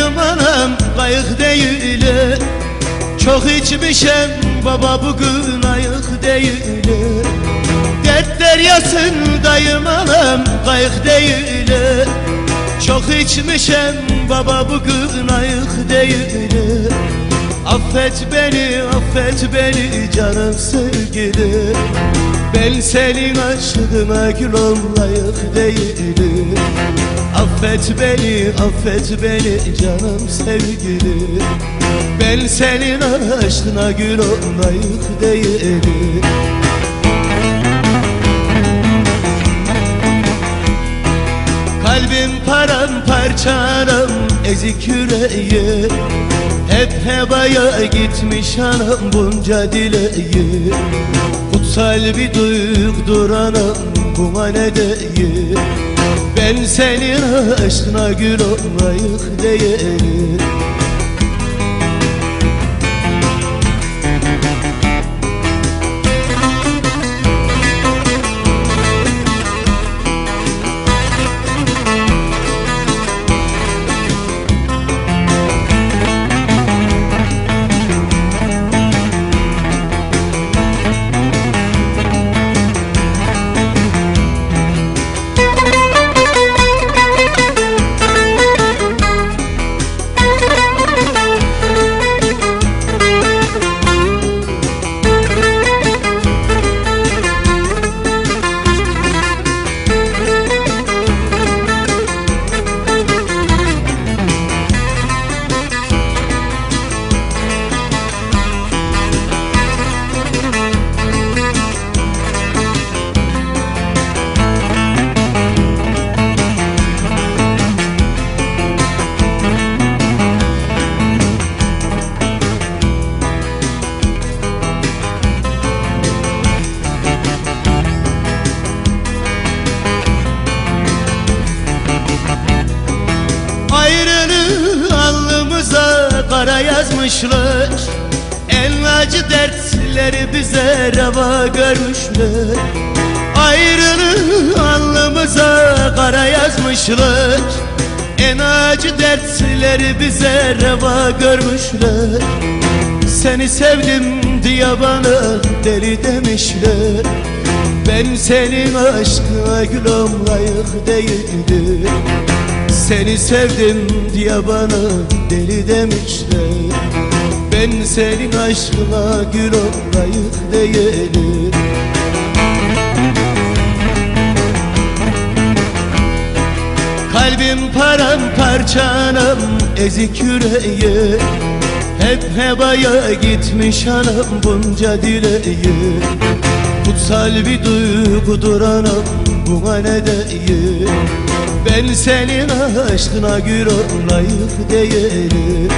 dayım anam kayık değil Çok içmişem baba bugün ayık değil Dert deryasın dayım anam kayık değil Çok içmişem baba bugün ayık değil Affet beni, affet beni canım sevgilim. Ben senin aşkına gül olmayık değilim Affet beni, affet beni canım sevgilim. Ben senin aşkına gül olmayık değilim. Kalbim paramparçanım ezik yüreği Hep hebaya gitmiş anam bunca dileği Kutsal bir duygudur anam buna ne değil? Ben senin aşkına gül olmayık değilim yazmışlar. En acı dertleri bize reva görmüşler. Ayrılığı alnımıza kara yazmışlar. En acı dertleri bize reva görmüşler. Seni sevdim diye bana deli demişler. Ben senin aşkına gül olmayık değildim seni sevdim diye bana deli demişler. Ben senin aşkına gül olayık değilim. Kalbim paramparçanım ezik yüreği Hep hebaya gitmiş anam bunca dileği Kutsal bir duygudur anam buna ne değil Ben senin aşkına gül olayık değilim